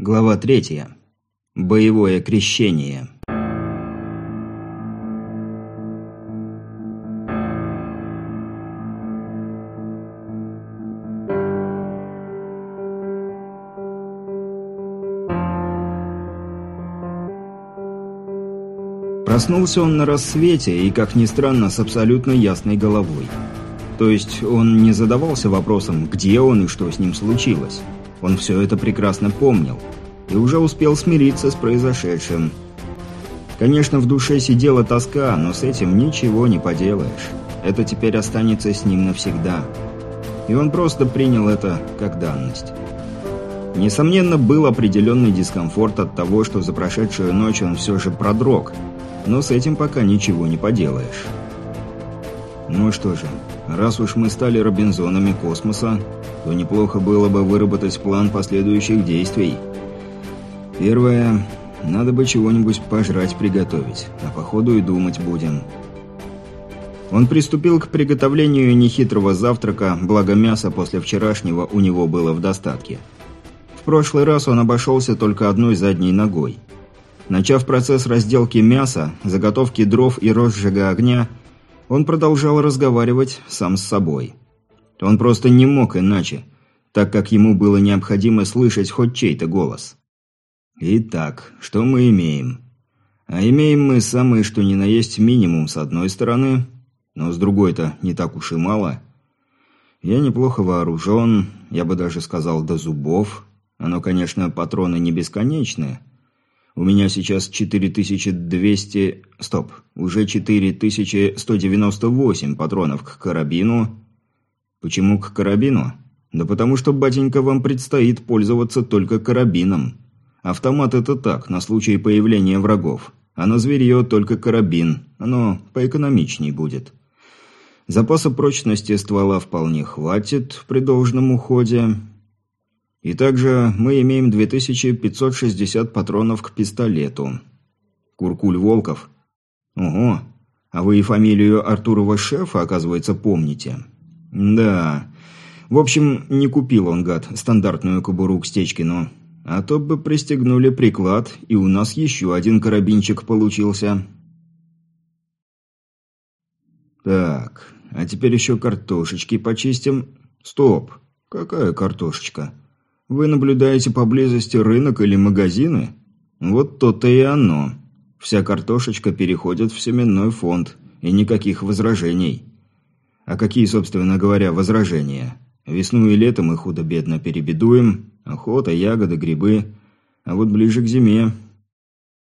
Глава третья. Боевое крещение. Проснулся он на рассвете и, как ни странно, с абсолютно ясной головой. То есть он не задавался вопросом, где он и что с ним случилось. Он все это прекрасно помнил и уже успел смириться с произошедшим. Конечно, в душе сидела тоска, но с этим ничего не поделаешь. Это теперь останется с ним навсегда. И он просто принял это как данность. Несомненно, был определенный дискомфорт от того, что за прошедшую ночь он все же продрог, но с этим пока ничего не поделаешь. Ну что же, раз уж мы стали Робинзонами космоса, то неплохо было бы выработать план последующих действий. Первое. Надо бы чего-нибудь пожрать приготовить, а по ходу и думать будем. Он приступил к приготовлению нехитрого завтрака, благо мяса после вчерашнего у него было в достатке. В прошлый раз он обошелся только одной задней ногой. Начав процесс разделки мяса, заготовки дров и розжига огня, он продолжал разговаривать сам с собой. Он просто не мог иначе, так как ему было необходимо слышать хоть чей-то голос. Итак, что мы имеем? А имеем мы самые что ни на есть минимум с одной стороны, но с другой-то не так уж и мало. Я неплохо вооружен, я бы даже сказал до зубов. Оно, конечно, патроны не бесконечные. У меня сейчас 4200... Стоп, уже 4198 патронов к карабину, Почему к карабину? Да потому что, батенька, вам предстоит пользоваться только карабином. Автомат это так, на случай появления врагов. А на зверье только карабин. Оно поэкономичней будет. Запаса прочности ствола вполне хватит при должном уходе. И также мы имеем 2560 патронов к пистолету. Куркуль Волков. Ого, а вы и фамилию Артурова шефа, оказывается, помните. Да. В общем, не купил он, гад, стандартную кобуру к Стечкину. А то бы пристегнули приклад, и у нас еще один карабинчик получился. Так, а теперь еще картошечки почистим. Стоп, какая картошечка? Вы наблюдаете поблизости рынок или магазины? Вот то-то и оно. Вся картошечка переходит в семенной фонд, и никаких возражений. А какие, собственно говоря, возражения? Весну и лето мы худо-бедно перебедуем. Охота, ягоды, грибы. А вот ближе к зиме...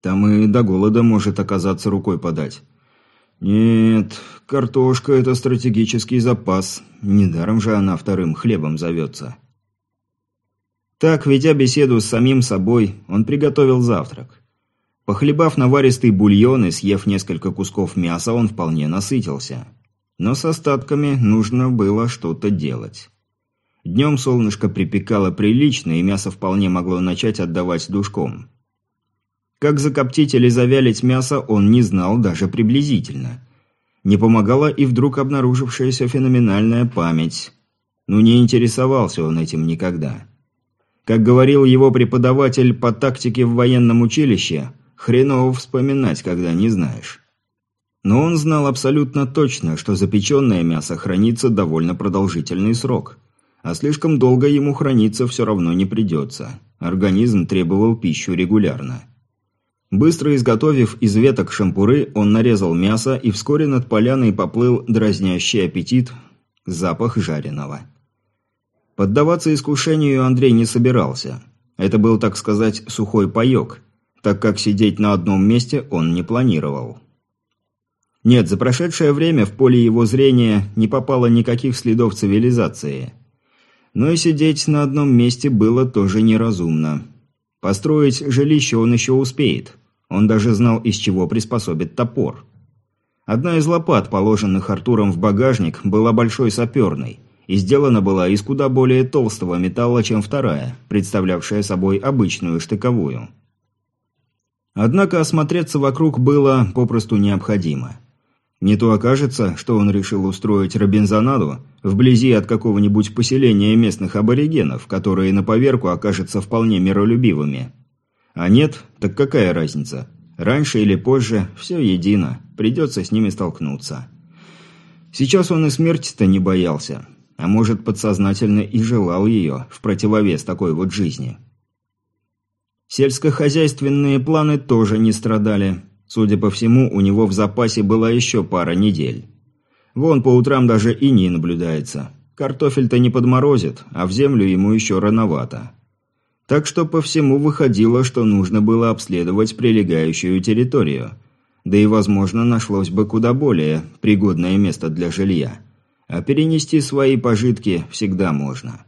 Там и до голода может оказаться рукой подать. Нет, картошка – это стратегический запас. Недаром же она вторым хлебом зовется. Так, ведя беседу с самим собой, он приготовил завтрак. Похлебав наваристый бульон и съев несколько кусков мяса, он вполне насытился. Но с остатками нужно было что-то делать. Днем солнышко припекало прилично, и мясо вполне могло начать отдавать душком. Как закоптить или завялить мясо, он не знал даже приблизительно. Не помогала и вдруг обнаружившаяся феноменальная память. Ну не интересовался он этим никогда. Как говорил его преподаватель по тактике в военном училище, хреново вспоминать, когда не знаешь. Но он знал абсолютно точно, что запеченное мясо хранится довольно продолжительный срок. А слишком долго ему храниться все равно не придется. Организм требовал пищу регулярно. Быстро изготовив из веток шампуры, он нарезал мясо, и вскоре над поляной поплыл дразнящий аппетит, запах жареного. Поддаваться искушению Андрей не собирался. Это был, так сказать, сухой паек, так как сидеть на одном месте он не планировал. Нет, за прошедшее время в поле его зрения не попало никаких следов цивилизации. Но и сидеть на одном месте было тоже неразумно. Построить жилище он еще успеет. Он даже знал, из чего приспособит топор. Одна из лопат, положенных Артуром в багажник, была большой саперной, и сделана была из куда более толстого металла, чем вторая, представлявшая собой обычную штыковую. Однако осмотреться вокруг было попросту необходимо. Не то окажется, что он решил устроить Робинзонаду вблизи от какого-нибудь поселения местных аборигенов, которые на поверку окажутся вполне миролюбивыми. А нет, так какая разница? Раньше или позже, все едино, придется с ними столкнуться. Сейчас он и смерти-то не боялся, а может подсознательно и желал ее, в противовес такой вот жизни. Сельскохозяйственные планы тоже не страдали. Судя по всему, у него в запасе была еще пара недель. Вон по утрам даже и не наблюдается. Картофель-то не подморозит, а в землю ему еще рановато. Так что по всему выходило, что нужно было обследовать прилегающую территорию. Да и, возможно, нашлось бы куда более пригодное место для жилья. А перенести свои пожитки всегда можно.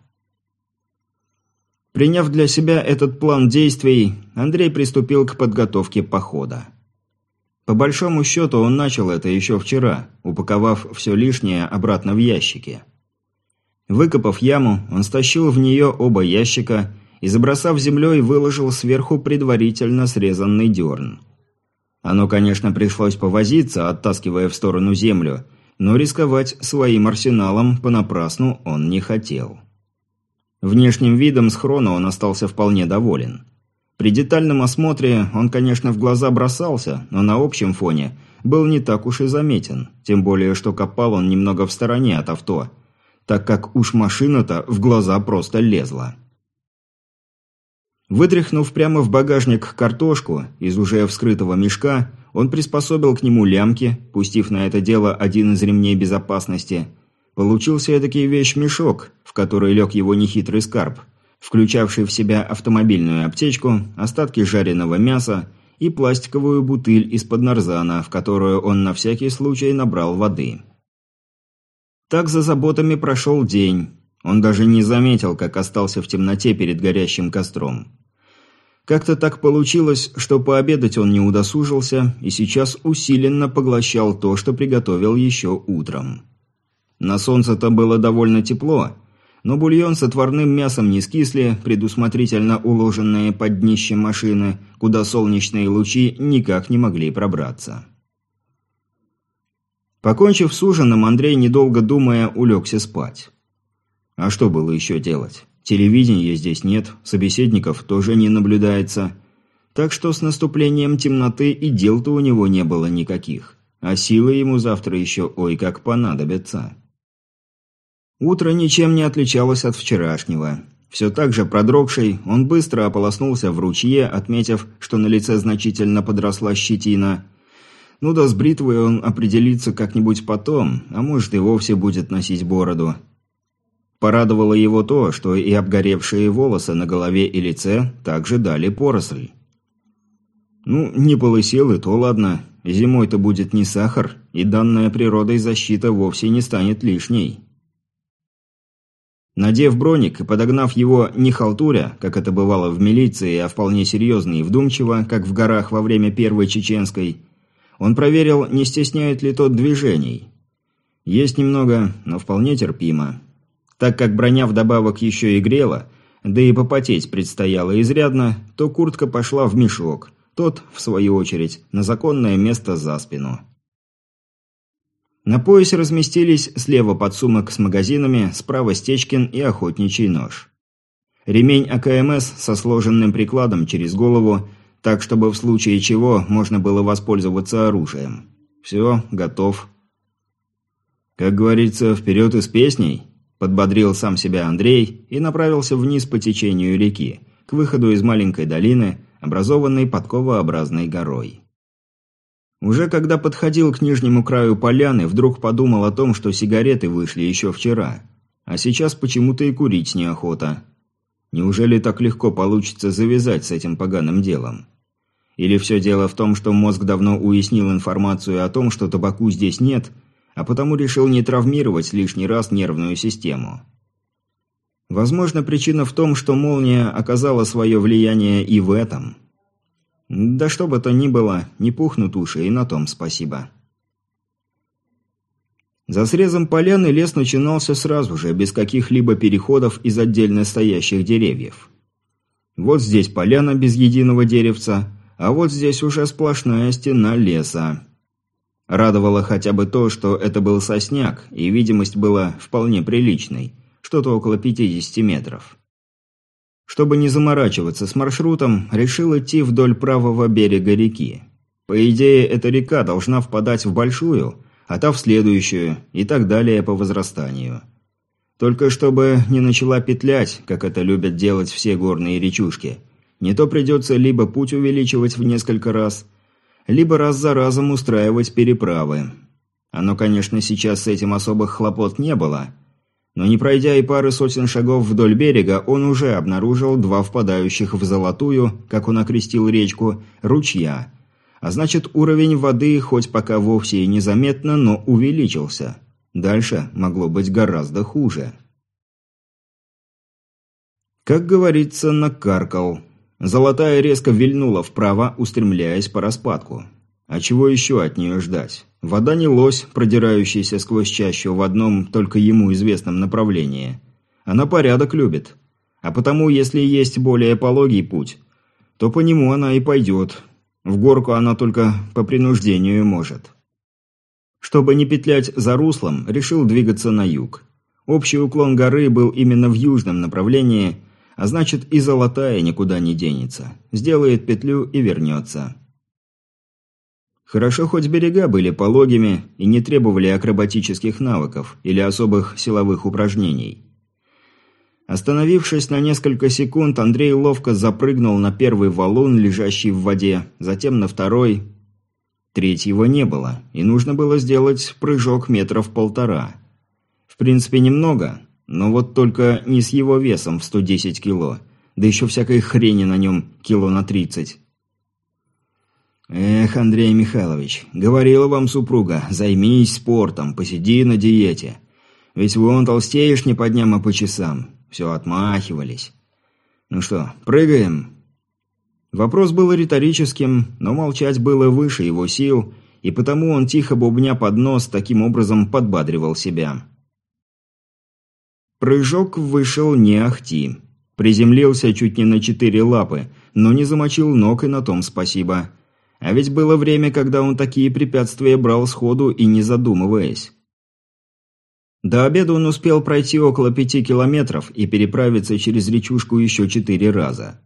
Приняв для себя этот план действий, Андрей приступил к подготовке похода. По большому счету он начал это еще вчера, упаковав все лишнее обратно в ящики. Выкопав яму, он стащил в нее оба ящика и, забросав землей, выложил сверху предварительно срезанный дерн. Оно, конечно, пришлось повозиться, оттаскивая в сторону землю, но рисковать своим арсеналом понапрасну он не хотел. Внешним видом схрона он остался вполне доволен. При детальном осмотре он, конечно, в глаза бросался, но на общем фоне был не так уж и заметен, тем более, что копал он немного в стороне от авто, так как уж машина-то в глаза просто лезла. Вытряхнув прямо в багажник картошку из уже вскрытого мешка, он приспособил к нему лямки, пустив на это дело один из ремней безопасности. Получился эдакий вещь-мешок, в который лег его нехитрый скарб – включавший в себя автомобильную аптечку, остатки жареного мяса и пластиковую бутыль из-под нарзана, в которую он на всякий случай набрал воды. Так за заботами прошел день. Он даже не заметил, как остался в темноте перед горящим костром. Как-то так получилось, что пообедать он не удосужился и сейчас усиленно поглощал то, что приготовил еще утром. На солнце-то было довольно тепло, но бульон с отварным мясом не скисли, предусмотрительно уложенные под днищем машины, куда солнечные лучи никак не могли пробраться. Покончив с ужином, Андрей, недолго думая, улегся спать. А что было еще делать? Телевидения здесь нет, собеседников тоже не наблюдается. Так что с наступлением темноты и дел-то у него не было никаких. А силы ему завтра еще ой как понадобятся. Утро ничем не отличалось от вчерашнего. Все так же продрогший, он быстро ополоснулся в ручье, отметив, что на лице значительно подросла щетина. Ну да с бритвой он определится как-нибудь потом, а может и вовсе будет носить бороду. Порадовало его то, что и обгоревшие волосы на голове и лице также дали поросль. Ну, не полысел и то ладно. Зимой-то будет не сахар, и данная природой защита вовсе не станет лишней. Надев броник и подогнав его не халтуря, как это бывало в милиции, а вполне серьезно и вдумчиво, как в горах во время Первой Чеченской, он проверил, не стесняет ли тот движений. Есть немного, но вполне терпимо. Так как броня вдобавок еще и грела, да и попотеть предстояло изрядно, то куртка пошла в мешок, тот, в свою очередь, на законное место за спину. На поясе разместились слева подсумок с магазинами, справа стечкин и охотничий нож. Ремень АКМС со сложенным прикладом через голову, так чтобы в случае чего можно было воспользоваться оружием. Все, готов. Как говорится, вперед из песней, подбодрил сам себя Андрей и направился вниз по течению реки, к выходу из маленькой долины, образованной подковообразной горой. Уже когда подходил к нижнему краю поляны, вдруг подумал о том, что сигареты вышли еще вчера. А сейчас почему-то и курить неохота. Неужели так легко получится завязать с этим поганым делом? Или все дело в том, что мозг давно уяснил информацию о том, что табаку здесь нет, а потому решил не травмировать лишний раз нервную систему? Возможно, причина в том, что молния оказала свое влияние и в этом – да что бы то ни было, не пухнут уши, и на том спасибо. За срезом поляны лес начинался сразу же, без каких-либо переходов из отдельно стоящих деревьев. Вот здесь поляна без единого деревца, а вот здесь уже сплошная стена леса. Радовало хотя бы то, что это был сосняк, и видимость была вполне приличной, что-то около 50 метров. Чтобы не заморачиваться с маршрутом, решил идти вдоль правого берега реки. По идее, эта река должна впадать в большую, а та в следующую, и так далее по возрастанию. Только чтобы не начала петлять, как это любят делать все горные речушки. Не то придется либо путь увеличивать в несколько раз, либо раз за разом устраивать переправы. Оно, конечно, сейчас с этим особых хлопот не было – но не пройдя и пары сотен шагов вдоль берега, он уже обнаружил два впадающих в золотую, как он окрестил речку, ручья. А значит, уровень воды, хоть пока вовсе и незаметно, но увеличился. Дальше могло быть гораздо хуже. Как говорится, накаркал. Золотая резко вильнула вправо, устремляясь по распадку. А чего еще от нее ждать? Вода не лось, продирающийся сквозь чащу в одном только ему известном направлении. Она порядок любит. А потому, если есть более пологий путь, то по нему она и пойдет. В горку она только по принуждению может. Чтобы не петлять за руслом, решил двигаться на юг. Общий уклон горы был именно в южном направлении, а значит и золотая никуда не денется. Сделает петлю и вернется. Хорошо, хоть берега были пологими и не требовали акробатических навыков или особых силовых упражнений. Остановившись на несколько секунд, Андрей ловко запрыгнул на первый валун, лежащий в воде, затем на второй. Третьего не было, и нужно было сделать прыжок метров полтора. В принципе, немного, но вот только не с его весом в 110 кило, да еще всякой хрени на нем кило на 30. «Эх, Андрей Михайлович, говорила вам супруга, займись спортом, посиди на диете. Ведь вон толстеешь не по дням, а по часам. Все отмахивались. Ну что, прыгаем?» Вопрос был риторическим, но молчать было выше его сил, и потому он тихо бубня под нос таким образом подбадривал себя. Прыжок вышел не ахти. Приземлился чуть не на четыре лапы, но не замочил ног и на том спасибо – а ведь было время, когда он такие препятствия брал сходу и не задумываясь. До обеда он успел пройти около пяти километров и переправиться через речушку еще четыре раза.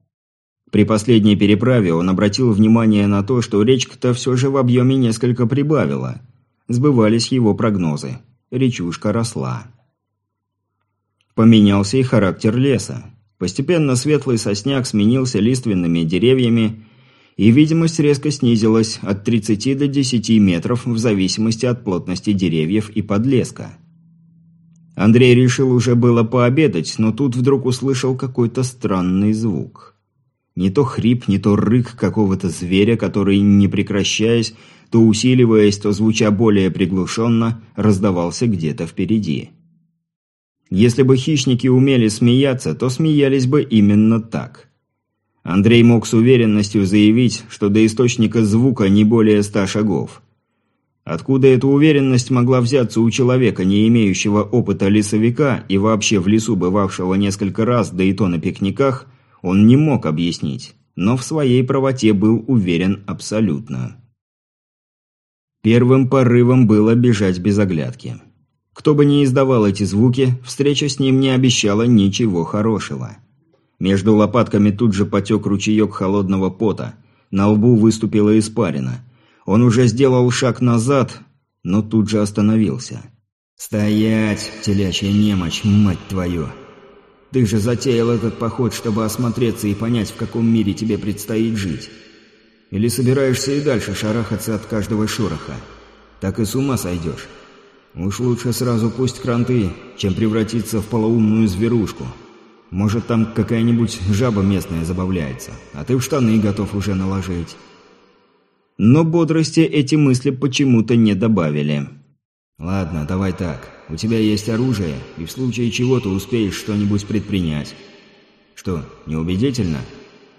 При последней переправе он обратил внимание на то, что речка-то все же в объеме несколько прибавила. Сбывались его прогнозы. Речушка росла. Поменялся и характер леса. Постепенно светлый сосняк сменился лиственными деревьями, и видимость резко снизилась от 30 до 10 метров в зависимости от плотности деревьев и подлеска. Андрей решил уже было пообедать, но тут вдруг услышал какой-то странный звук. Не то хрип, не то рык какого-то зверя, который, не прекращаясь, то усиливаясь, то звуча более приглушенно, раздавался где-то впереди. Если бы хищники умели смеяться, то смеялись бы именно так – Андрей мог с уверенностью заявить, что до источника звука не более ста шагов. Откуда эта уверенность могла взяться у человека, не имеющего опыта лесовика и вообще в лесу бывавшего несколько раз, да и то на пикниках, он не мог объяснить, но в своей правоте был уверен абсолютно. Первым порывом было бежать без оглядки. Кто бы ни издавал эти звуки, встреча с ним не обещала ничего хорошего. Между лопатками тут же потек ручеек холодного пота. На лбу выступила испарина. Он уже сделал шаг назад, но тут же остановился. «Стоять, телячья немочь, мать твою! Ты же затеял этот поход, чтобы осмотреться и понять, в каком мире тебе предстоит жить. Или собираешься и дальше шарахаться от каждого шороха? Так и с ума сойдешь. Уж лучше сразу пусть кранты, чем превратиться в полоумную зверушку». Может, там какая-нибудь жаба местная забавляется, а ты в штаны готов уже наложить». Но бодрости эти мысли почему-то не добавили. «Ладно, давай так. У тебя есть оружие, и в случае чего ты успеешь что-нибудь предпринять». «Что, неубедительно?»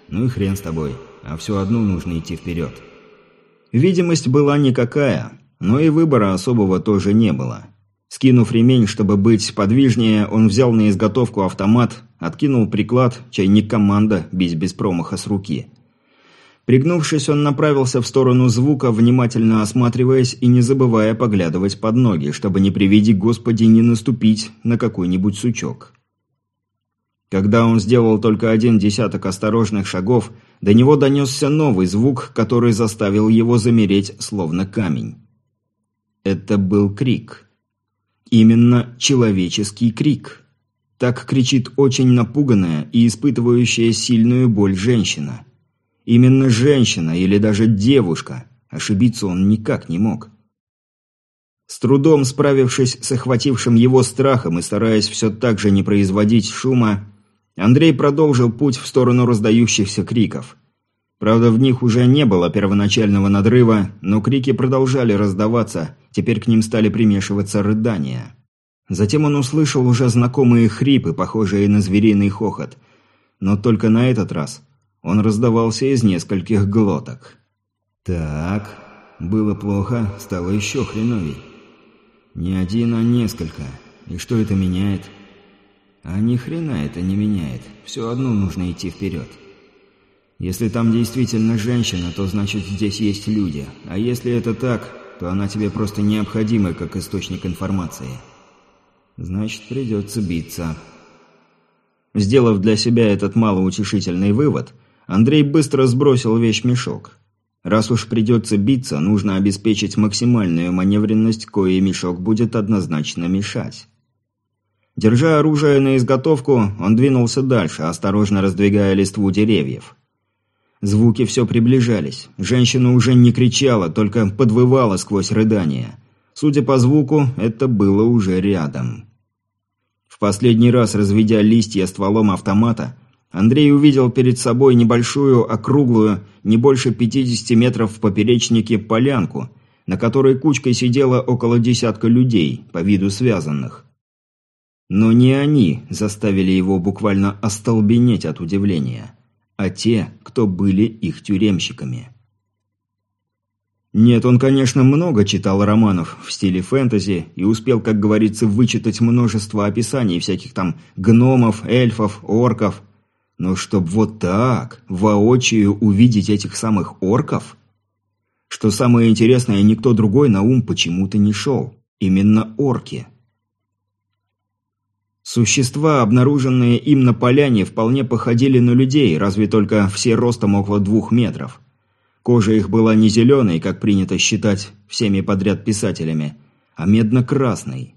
«Ну и хрен с тобой, а все одно нужно идти вперед». Видимость была никакая, но и выбора особого тоже не было. Скинув ремень, чтобы быть подвижнее, он взял на изготовку автомат, откинул приклад, чай не команда, бить без промаха с руки. Пригнувшись, он направился в сторону звука, внимательно осматриваясь и не забывая поглядывать под ноги, чтобы не приведи Господи не наступить на какой-нибудь сучок. Когда он сделал только один десяток осторожных шагов, до него донесся новый звук, который заставил его замереть, словно камень. Это был крик. Именно человеческий крик. Так кричит очень напуганная и испытывающая сильную боль женщина. Именно женщина или даже девушка. Ошибиться он никак не мог. С трудом справившись с охватившим его страхом и стараясь все так же не производить шума, Андрей продолжил путь в сторону раздающихся криков. Правда, в них уже не было первоначального надрыва, но крики продолжали раздаваться, теперь к ним стали примешиваться рыдания. Затем он услышал уже знакомые хрипы, похожие на звериный хохот. Но только на этот раз он раздавался из нескольких глоток. «Так, было плохо, стало еще хреновей. Не один, а несколько. И что это меняет?» А ни хрена это не меняет. Все одно нужно идти вперед. Если там действительно женщина, то значит здесь есть люди. А если это так, то она тебе просто необходима как источник информации. Значит, придется биться. Сделав для себя этот малоутешительный вывод, Андрей быстро сбросил вещь-мешок. Раз уж придется биться, нужно обеспечить максимальную маневренность, кое мешок будет однозначно мешать. Держа оружие на изготовку, он двинулся дальше, осторожно раздвигая листву деревьев. Звуки все приближались. Женщина уже не кричала, только подвывала сквозь рыдания. Судя по звуку, это было уже рядом. Последний раз, разведя листья стволом автомата, Андрей увидел перед собой небольшую, округлую, не больше 50 метров в поперечнике полянку, на которой кучкой сидело около десятка людей, по виду связанных. Но не они заставили его буквально остолбенеть от удивления, а те, кто были их тюремщиками. Нет, он, конечно, много читал романов в стиле фэнтези и успел, как говорится, вычитать множество описаний всяких там гномов, эльфов, орков. Но чтоб вот так, воочию увидеть этих самых орков? Что самое интересное, никто другой на ум почему-то не шел. Именно орки. Существа, обнаруженные им на поляне, вполне походили на людей, разве только все ростом около двух метров. Кожа их была не зеленой, как принято считать всеми подряд писателями, а медно-красной.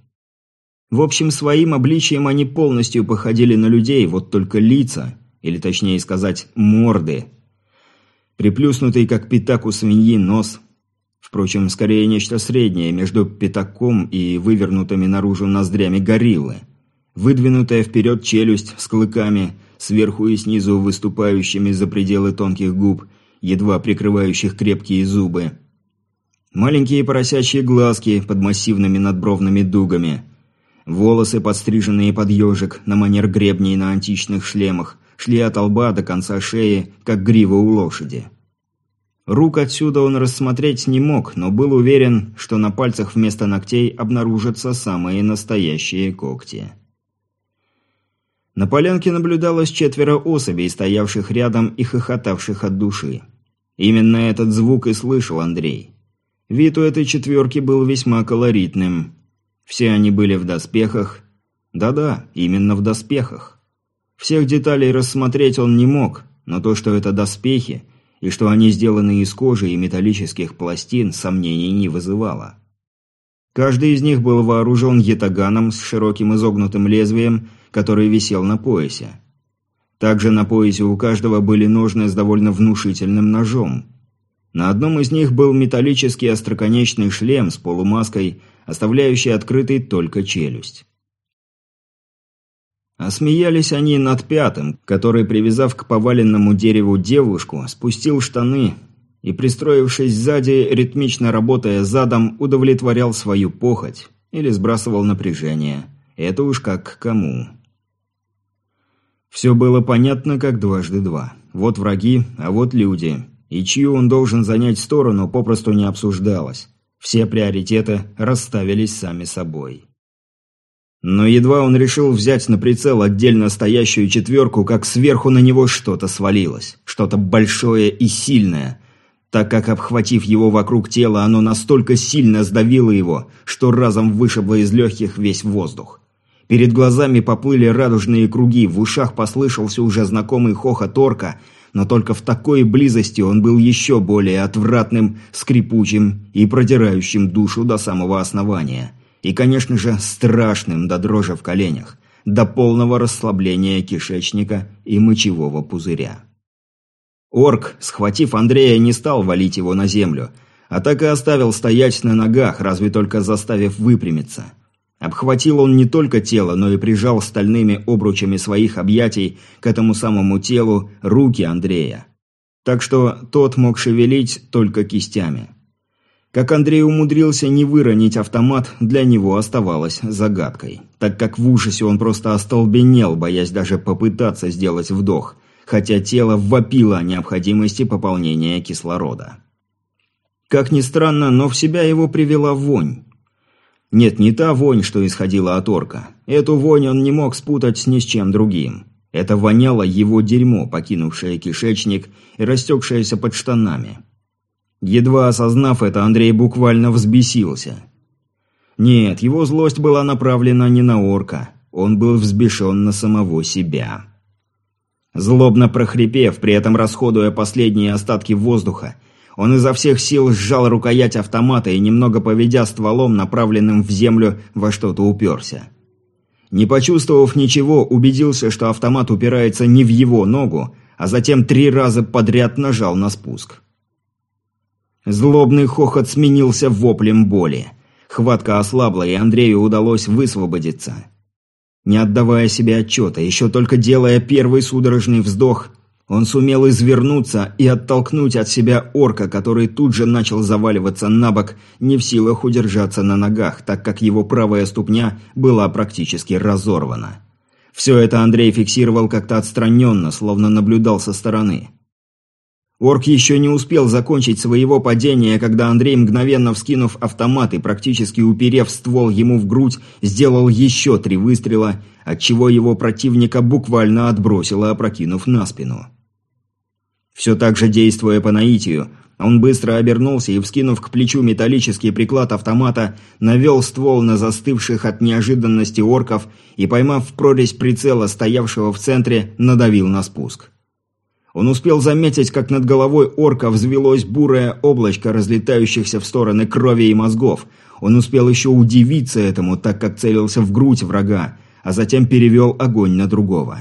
В общем, своим обличием они полностью походили на людей, вот только лица, или точнее сказать, морды. Приплюснутый, как пятак у свиньи, нос. Впрочем, скорее нечто среднее между пятаком и вывернутыми наружу ноздрями гориллы – Выдвинутая вперед челюсть с клыками, сверху и снизу выступающими за пределы тонких губ, едва прикрывающих крепкие зубы. Маленькие поросячьи глазки под массивными надбровными дугами. Волосы, подстриженные под ежик, на манер гребней на античных шлемах, шли от лба до конца шеи, как грива у лошади. Рук отсюда он рассмотреть не мог, но был уверен, что на пальцах вместо ногтей обнаружатся самые настоящие когти. На полянке наблюдалось четверо особей, стоявших рядом и хохотавших от души. Именно этот звук и слышал Андрей. Вид у этой четверки был весьма колоритным. Все они были в доспехах. Да-да, именно в доспехах. Всех деталей рассмотреть он не мог, но то, что это доспехи, и что они сделаны из кожи и металлических пластин, сомнений не вызывало. Каждый из них был вооружен ятаганом с широким изогнутым лезвием который висел на поясе. Также на поясе у каждого были ножны с довольно внушительным ножом. На одном из них был металлический остроконечный шлем с полумаской, оставляющий открытой только челюсть. Осмеялись они над пятым, который, привязав к поваленному дереву девушку, спустил штаны и, пристроившись сзади, ритмично работая задом, удовлетворял свою похоть или сбрасывал напряжение. Это уж как кому. Все было понятно, как дважды два. Вот враги, а вот люди. И чью он должен занять сторону, попросту не обсуждалось. Все приоритеты расставились сами собой. Но едва он решил взять на прицел отдельно стоящую четверку, как сверху на него что-то свалилось. Что-то большое и сильное. Так как, обхватив его вокруг тела, оно настолько сильно сдавило его, что разом вышибло из легких весь воздух. Перед глазами поплыли радужные круги, в ушах послышался уже знакомый хохот орка, но только в такой близости он был еще более отвратным, скрипучим и продирающим душу до самого основания – и, конечно же, страшным до дрожи в коленях, до полного расслабления кишечника и мочевого пузыря. Орк, схватив Андрея, не стал валить его на землю, а так и оставил стоять на ногах, разве только заставив выпрямиться. Обхватил он не только тело, но и прижал стальными обручами своих объятий к этому самому телу руки Андрея. Так что тот мог шевелить только кистями. Как Андрей умудрился не выронить автомат, для него оставалось загадкой, так как в ужасе он просто остолбенел, боясь даже попытаться сделать вдох, хотя тело вопило о необходимости пополнения кислорода. Как ни странно, но в себя его привела вонь. Нет, не та вонь, что исходила от орка. Эту вонь он не мог спутать ни с чем другим. Это воняло его дерьмо, покинувшее кишечник и растекшееся под штанами. Едва осознав это, Андрей буквально взбесился. Нет, его злость была направлена не на орка. Он был взбешен на самого себя. Злобно прохрипев, при этом расходуя последние остатки воздуха, он изо всех сил сжал рукоять автомата и, немного поведя стволом, направленным в землю, во что-то уперся. Не почувствовав ничего, убедился, что автомат упирается не в его ногу, а затем три раза подряд нажал на спуск. Злобный хохот сменился воплем боли. Хватка ослабла, и Андрею удалось высвободиться. Не отдавая себе отчета, еще только делая первый судорожный вздох, он сумел извернуться и оттолкнуть от себя орка, который тут же начал заваливаться на бок, не в силах удержаться на ногах, так как его правая ступня была практически разорвана. Все это Андрей фиксировал как-то отстраненно, словно наблюдал со стороны. Орк еще не успел закончить своего падения, когда Андрей, мгновенно вскинув автомат и практически уперев ствол ему в грудь, сделал еще три выстрела, отчего его противника буквально отбросило, опрокинув на спину. Все так же действуя по наитию, он быстро обернулся и, вскинув к плечу металлический приклад автомата, навел ствол на застывших от неожиданности орков и, поймав в прорезь прицела, стоявшего в центре, надавил на спуск. Он успел заметить, как над головой орка взвелось бурое облачко разлетающихся в стороны крови и мозгов. Он успел еще удивиться этому, так как целился в грудь врага, а затем перевел огонь на другого.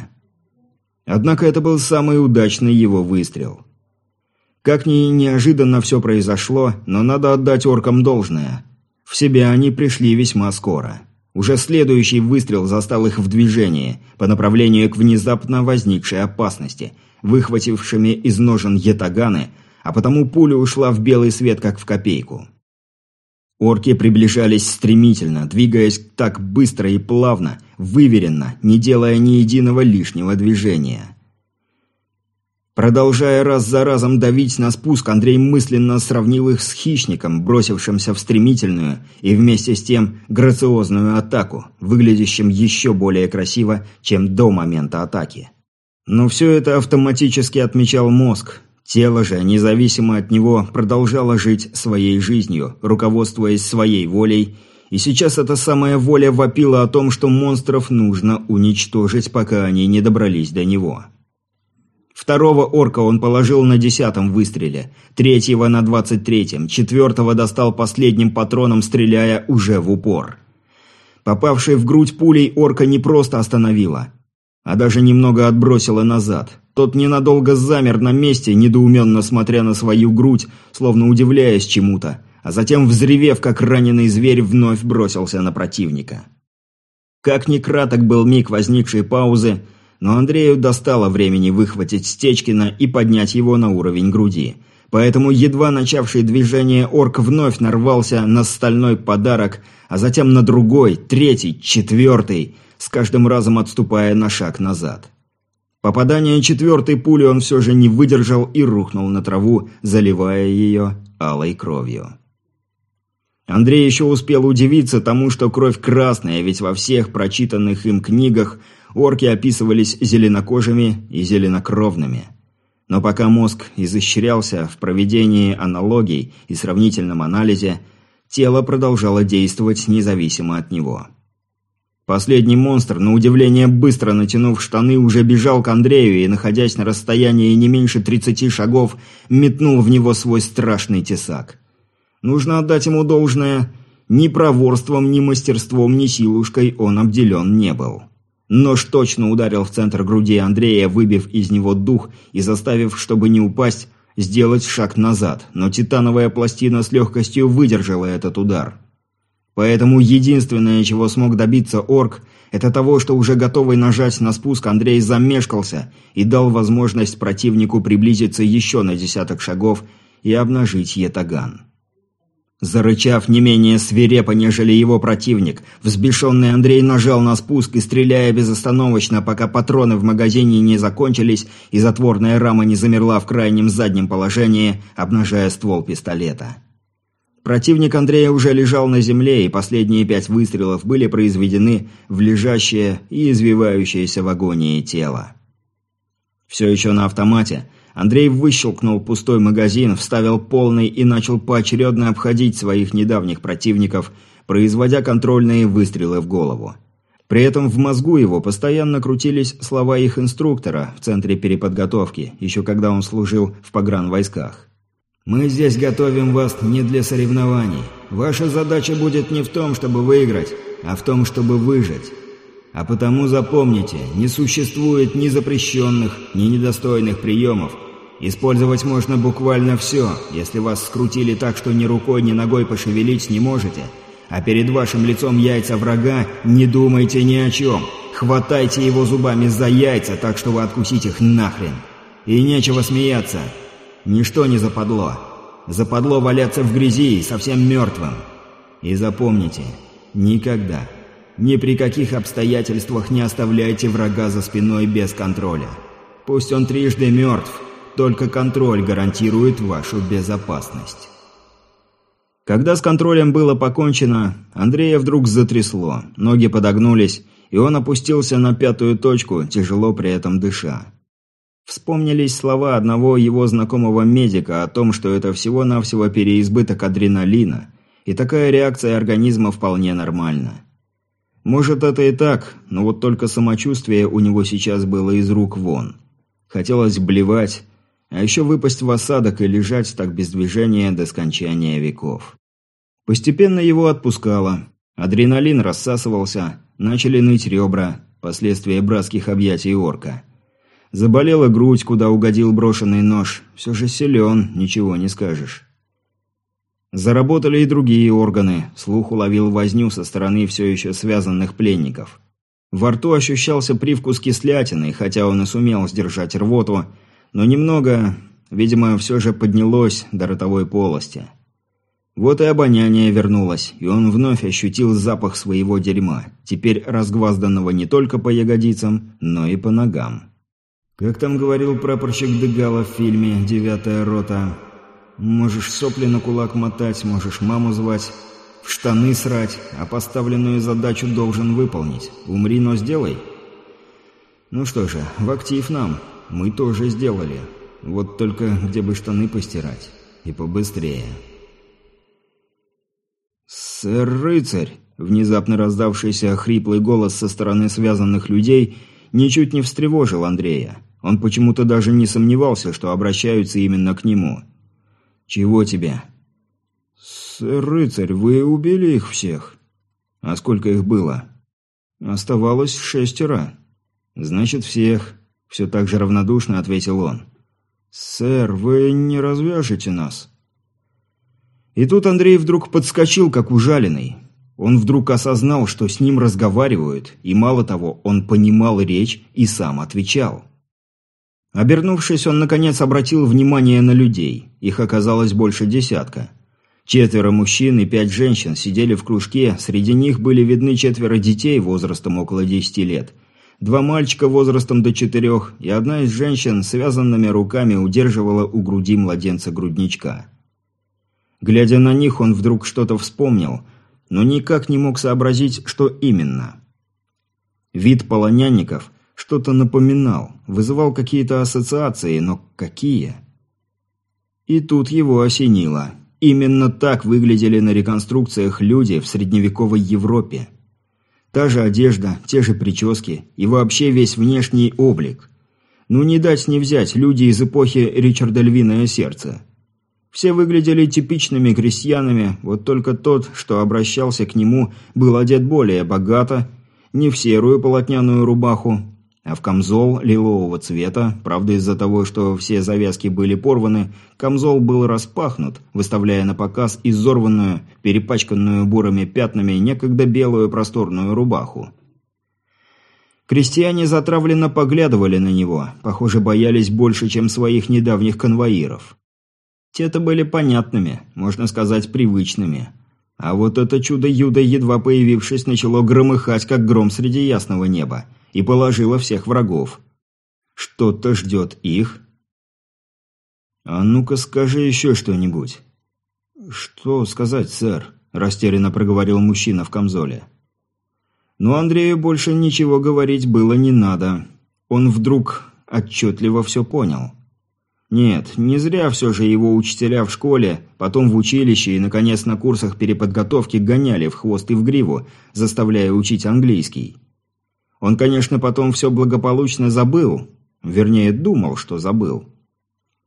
Однако это был самый удачный его выстрел. Как ни неожиданно все произошло, но надо отдать оркам должное. В себя они пришли весьма скоро. Уже следующий выстрел застал их в движении, по направлению к внезапно возникшей опасности – выхватившими из ножен ятаганы, а потому пуля ушла в белый свет, как в копейку. Орки приближались стремительно, двигаясь так быстро и плавно, выверенно, не делая ни единого лишнего движения. Продолжая раз за разом давить на спуск, Андрей мысленно сравнил их с хищником, бросившимся в стремительную и вместе с тем грациозную атаку, выглядящим еще более красиво, чем до момента атаки. Но все это автоматически отмечал мозг. Тело же, независимо от него, продолжало жить своей жизнью, руководствуясь своей волей, и сейчас эта самая воля вопила о том, что монстров нужно уничтожить, пока они не добрались до него. Второго орка он положил на десятом выстреле, третьего на двадцать третьем, четвертого достал последним патроном, стреляя уже в упор. Попавший в грудь пулей орка не просто остановила – а даже немного отбросило назад. Тот ненадолго замер на месте, недоуменно смотря на свою грудь, словно удивляясь чему-то, а затем, взревев, как раненый зверь, вновь бросился на противника. Как ни краток был миг возникшей паузы, но Андрею достало времени выхватить Стечкина и поднять его на уровень груди. Поэтому едва начавший движение орк вновь нарвался на стальной подарок, а затем на другой, третий, четвертый – с каждым разом отступая на шаг назад. Попадание четвертой пули он все же не выдержал и рухнул на траву, заливая ее алой кровью. Андрей еще успел удивиться тому, что кровь красная, ведь во всех прочитанных им книгах орки описывались зеленокожими и зеленокровными. Но пока мозг изощрялся в проведении аналогий и сравнительном анализе, тело продолжало действовать независимо от него. Последний монстр, на удивление быстро натянув штаны, уже бежал к Андрею и, находясь на расстоянии не меньше 30 шагов, метнул в него свой страшный тесак. Нужно отдать ему должное, ни проворством, ни мастерством, ни силушкой он обделен не был. Нож точно ударил в центр груди Андрея, выбив из него дух и заставив, чтобы не упасть, сделать шаг назад, но титановая пластина с легкостью выдержала этот удар. Поэтому единственное, чего смог добиться орк, это того, что уже готовый нажать на спуск Андрей замешкался и дал возможность противнику приблизиться еще на десяток шагов и обнажить етаган. Зарычав не менее свирепо, нежели его противник, взбешенный Андрей нажал на спуск и, стреляя безостановочно, пока патроны в магазине не закончились и затворная рама не замерла в крайнем заднем положении, обнажая ствол пистолета. Противник Андрея уже лежал на земле, и последние пять выстрелов были произведены в лежащее и извивающееся в агонии тело. Все еще на автомате Андрей выщелкнул пустой магазин, вставил полный и начал поочередно обходить своих недавних противников, производя контрольные выстрелы в голову. При этом в мозгу его постоянно крутились слова их инструктора в центре переподготовки, еще когда он служил в погранвойсках. Мы здесь готовим вас не для соревнований. Ваша задача будет не в том, чтобы выиграть, а в том, чтобы выжить. А потому запомните, не существует ни запрещенных, ни недостойных приемов. Использовать можно буквально все, если вас скрутили так, что ни рукой, ни ногой пошевелить не можете. А перед вашим лицом яйца врага не думайте ни о чем. Хватайте его зубами за яйца, так что вы откусите их нахрен. И нечего смеяться. Ничто не западло. Западло валяться в грязи, совсем мертвым. И запомните, никогда, ни при каких обстоятельствах не оставляйте врага за спиной без контроля. Пусть он трижды мертв, только контроль гарантирует вашу безопасность. Когда с контролем было покончено, Андрея вдруг затрясло, ноги подогнулись, и он опустился на пятую точку, тяжело при этом дыша. Вспомнились слова одного его знакомого медика о том, что это всего-навсего переизбыток адреналина, и такая реакция организма вполне нормальна. Может, это и так, но вот только самочувствие у него сейчас было из рук вон. Хотелось блевать, а еще выпасть в осадок и лежать так без движения до скончания веков. Постепенно его отпускало. Адреналин рассасывался, начали ныть ребра, последствия братских объятий орка – Заболела грудь, куда угодил брошенный нож. Все же силен, ничего не скажешь. Заработали и другие органы. Слух уловил возню со стороны все еще связанных пленников. Во рту ощущался привкус кислятины, хотя он и сумел сдержать рвоту, но немного, видимо, все же поднялось до ротовой полости. Вот и обоняние вернулось, и он вновь ощутил запах своего дерьма, теперь разгвазданного не только по ягодицам, но и по ногам. Как там говорил прапорщик Дегала в фильме «Девятая рота», можешь сопли на кулак мотать, можешь маму звать, в штаны срать, а поставленную задачу должен выполнить. Умри, но сделай. Ну что же, в актив нам. Мы тоже сделали. Вот только где бы штаны постирать. И побыстрее. «Сэр-рыцарь!» Внезапно раздавшийся хриплый голос со стороны связанных людей – ничуть не встревожил Андрея. Он почему-то даже не сомневался, что обращаются именно к нему. «Чего тебе?» «Рыцарь, вы убили их всех?» «А сколько их было?» «Оставалось шестеро». «Значит, всех», — все так же равнодушно ответил он. «Сэр, вы не развяжете нас?» И тут Андрей вдруг подскочил, как ужаленный. Он вдруг осознал, что с ним разговаривают, и мало того, он понимал речь и сам отвечал. Обернувшись, он наконец обратил внимание на людей. Их оказалось больше десятка. Четверо мужчин и пять женщин сидели в кружке, среди них были видны четверо детей возрастом около десяти лет. Два мальчика возрастом до четырех, и одна из женщин связанными руками удерживала у груди младенца грудничка. Глядя на них, он вдруг что-то вспомнил, но никак не мог сообразить, что именно. Вид полонянников что-то напоминал, вызывал какие-то ассоциации, но какие? И тут его осенило. Именно так выглядели на реконструкциях люди в средневековой Европе. Та же одежда, те же прически и вообще весь внешний облик. Ну не дать не взять люди из эпохи Ричарда Львиное Сердце. Все выглядели типичными крестьянами, вот только тот, что обращался к нему, был одет более богато, не в серую полотняную рубаху, а в камзол лилового цвета, правда из-за того, что все завязки были порваны, камзол был распахнут, выставляя на показ изорванную, перепачканную бурыми пятнами некогда белую просторную рубаху. Крестьяне затравленно поглядывали на него, похоже, боялись больше, чем своих недавних конвоиров. Те-то были понятными, можно сказать, привычными. А вот это чудо-юдо, едва появившись, начало громыхать, как гром среди ясного неба, и положило всех врагов. Что-то ждет их. «А ну-ка скажи еще что-нибудь». «Что сказать, сэр?» – растерянно проговорил мужчина в камзоле. Но Андрею больше ничего говорить было не надо. Он вдруг отчетливо все понял. Нет, не зря все же его учителя в школе, потом в училище и, наконец, на курсах переподготовки гоняли в хвост и в гриву, заставляя учить английский. Он, конечно, потом все благополучно забыл, вернее, думал, что забыл.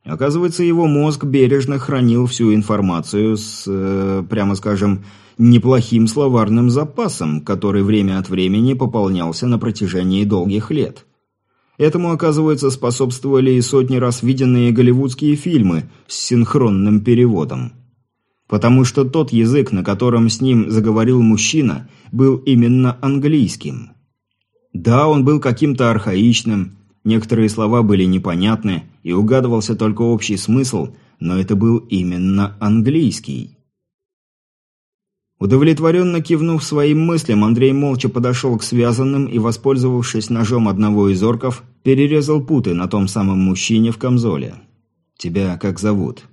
Оказывается, его мозг бережно хранил всю информацию с, э, прямо скажем, неплохим словарным запасом, который время от времени пополнялся на протяжении долгих лет. Этому, оказывается, способствовали и сотни раз виденные голливудские фильмы с синхронным переводом. Потому что тот язык, на котором с ним заговорил мужчина, был именно английским. Да, он был каким-то архаичным, некоторые слова были непонятны, и угадывался только общий смысл, но это был именно английский. Удовлетворенно кивнув своим мыслям, Андрей молча подошел к связанным и, воспользовавшись ножом одного из орков, перерезал путы на том самом мужчине в камзоле. «Тебя как зовут?»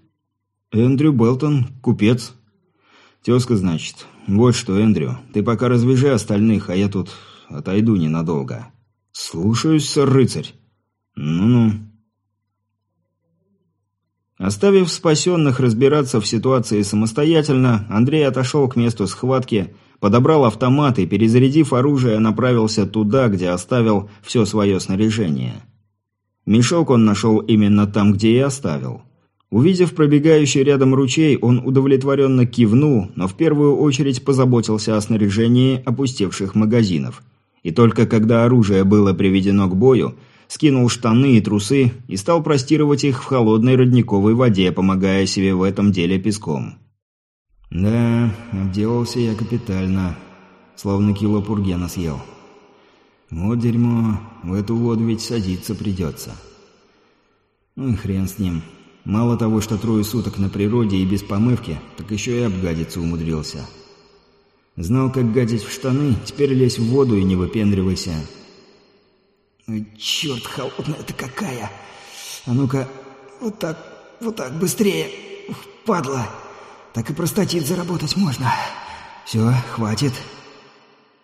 «Эндрю Белтон, купец». «Тезка, значит. Вот что, Эндрю, ты пока развяжи остальных, а я тут отойду ненадолго». «Слушаюсь, сэр рыцарь». «Ну-ну». Оставив спасенных разбираться в ситуации самостоятельно, Андрей отошел к месту схватки, подобрал автомат и, перезарядив оружие, направился туда, где оставил все свое снаряжение. Мешок он нашел именно там, где и оставил. Увидев пробегающий рядом ручей, он удовлетворенно кивнул, но в первую очередь позаботился о снаряжении опустевших магазинов. И только когда оружие было приведено к бою, скинул штаны и трусы и стал простировать их в холодной родниковой воде, помогая себе в этом деле песком. Да, обделался я капитально, словно кило пургена съел. Вот дерьмо, в эту воду ведь садиться придется. Ну и хрен с ним. Мало того, что трое суток на природе и без помывки, так еще и обгадиться умудрился. Знал, как гадить в штаны, теперь лезь в воду и не выпендривайся. Черт, холодная-то какая! А ну-ка, вот так, вот так, быстрее! Ух, падла! Так и простатит заработать можно. Все, хватит.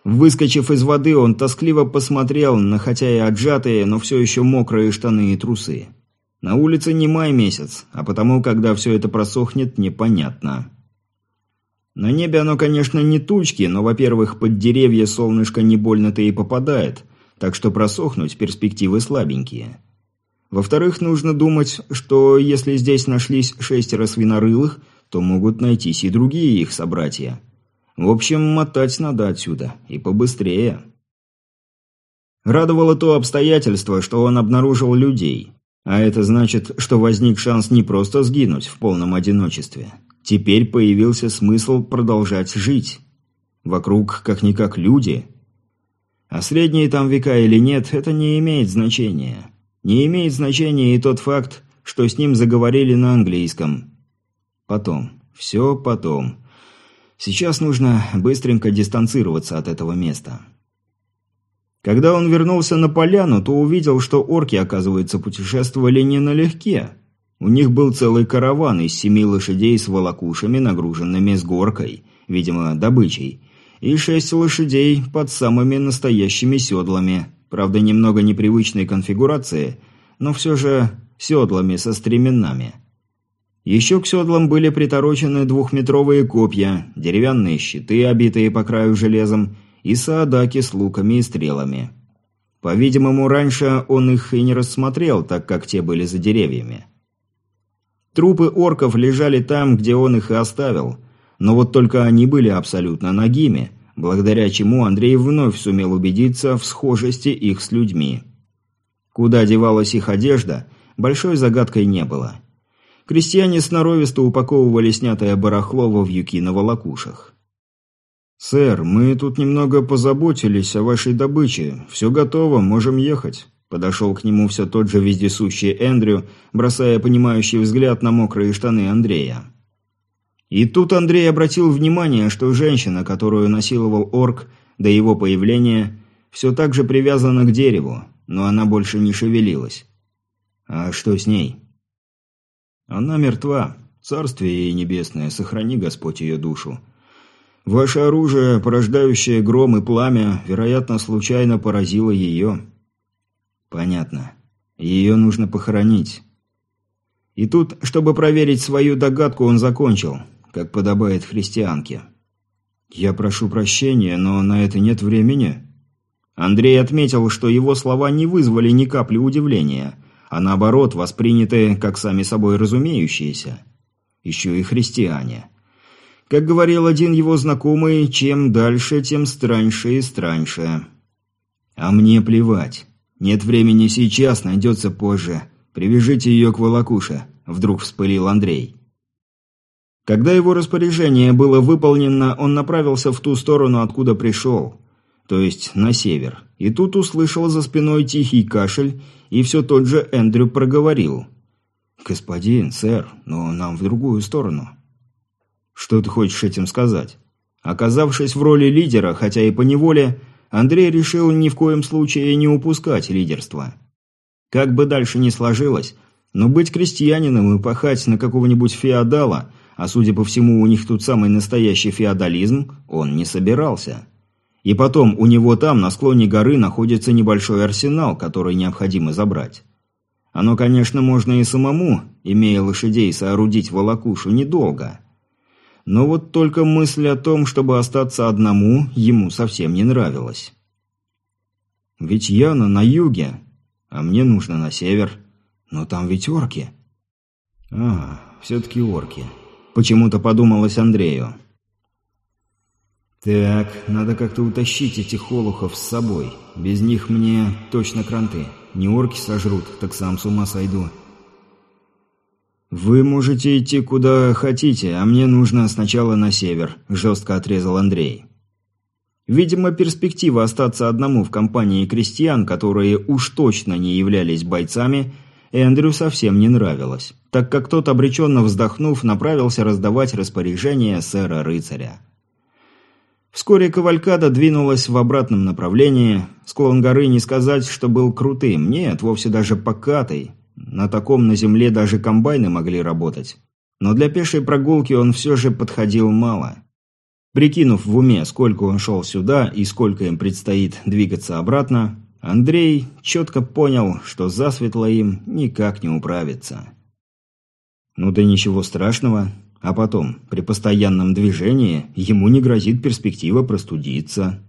Выскочив из воды, он тоскливо посмотрел на хотя и отжатые, но все еще мокрые штаны и трусы. На улице не май месяц, а потому, когда все это просохнет, непонятно. На небе оно, конечно, не тучки, но, во-первых, под деревья солнышко не больно-то и попадает, так что просохнуть перспективы слабенькие. Во-вторых, нужно думать, что если здесь нашлись шестеро свинорылых, то могут найтись и другие их собратья. В общем, мотать надо отсюда, и побыстрее. Радовало то обстоятельство, что он обнаружил людей. А это значит, что возник шанс не просто сгинуть в полном одиночестве. Теперь появился смысл продолжать жить. Вокруг как-никак люди – а средние там века или нет, это не имеет значения. Не имеет значения и тот факт, что с ним заговорили на английском. Потом. Все потом. Сейчас нужно быстренько дистанцироваться от этого места. Когда он вернулся на поляну, то увидел, что орки, оказывается, путешествовали не налегке. У них был целый караван из семи лошадей с волокушами, нагруженными с горкой, видимо, добычей, и шесть лошадей под самыми настоящими седлами, правда, немного непривычной конфигурации, но все же седлами со стременами. Еще к седлам были приторочены двухметровые копья, деревянные щиты, обитые по краю железом, и саадаки с луками и стрелами. По-видимому, раньше он их и не рассмотрел, так как те были за деревьями. Трупы орков лежали там, где он их и оставил, но вот только они были абсолютно нагими, благодаря чему Андрей вновь сумел убедиться в схожести их с людьми. Куда девалась их одежда, большой загадкой не было. Крестьяне сноровисто упаковывали снятое барахло во вьюки на волокушах. «Сэр, мы тут немного позаботились о вашей добыче. Все готово, можем ехать». Подошел к нему все тот же вездесущий Эндрю, бросая понимающий взгляд на мокрые штаны Андрея. И тут Андрей обратил внимание, что женщина, которую насиловал орк до его появления, все так же привязана к дереву, но она больше не шевелилась. А что с ней? Она мертва. Царствие ей небесное, сохрани Господь ее душу. Ваше оружие, порождающее гром и пламя, вероятно, случайно поразило ее. Понятно. Ее нужно похоронить. И тут, чтобы проверить свою догадку, он закончил, как подобает христианке. «Я прошу прощения, но на это нет времени». Андрей отметил, что его слова не вызвали ни капли удивления, а наоборот восприняты как сами собой разумеющиеся. Еще и христиане. Как говорил один его знакомый, чем дальше, тем страньше и страньше. А мне плевать. Нет времени сейчас, найдется позже. Привяжите ее к волокуше, вдруг вспылил Андрей. Когда его распоряжение было выполнено, он направился в ту сторону, откуда пришел, то есть на север. И тут услышал за спиной тихий кашель, и все тот же Эндрю проговорил. «Господин, сэр, но нам в другую сторону». Что ты хочешь этим сказать? Оказавшись в роли лидера, хотя и по неволе, Андрей решил ни в коем случае не упускать лидерство. Как бы дальше ни сложилось, но быть крестьянином и пахать на какого-нибудь феодала, а судя по всему у них тут самый настоящий феодализм, он не собирался. И потом, у него там, на склоне горы, находится небольшой арсенал, который необходимо забрать. Оно, конечно, можно и самому, имея лошадей, соорудить волокушу недолго – но вот только мысль о том, чтобы остаться одному, ему совсем не нравилась. Ведь Яна на юге, а мне нужно на север. Но там ведь орки. А, все-таки орки. Почему-то подумалось Андрею. Так, надо как-то утащить этих олухов с собой. Без них мне точно кранты. Не орки сожрут, так сам с ума сойду. «Вы можете идти куда хотите, а мне нужно сначала на север», – жестко отрезал Андрей. Видимо, перспектива остаться одному в компании крестьян, которые уж точно не являлись бойцами, Эндрю совсем не нравилась, так как тот, обреченно вздохнув, направился раздавать распоряжение сэра-рыцаря. Вскоре кавалькада двинулась в обратном направлении. Склон горы не сказать, что был крутым, нет, вовсе даже покатый, на таком на земле даже комбайны могли работать. Но для пешей прогулки он все же подходил мало. Прикинув в уме, сколько он шел сюда и сколько им предстоит двигаться обратно, Андрей четко понял, что засветло им никак не управиться. Ну да ничего страшного. А потом, при постоянном движении, ему не грозит перспектива простудиться.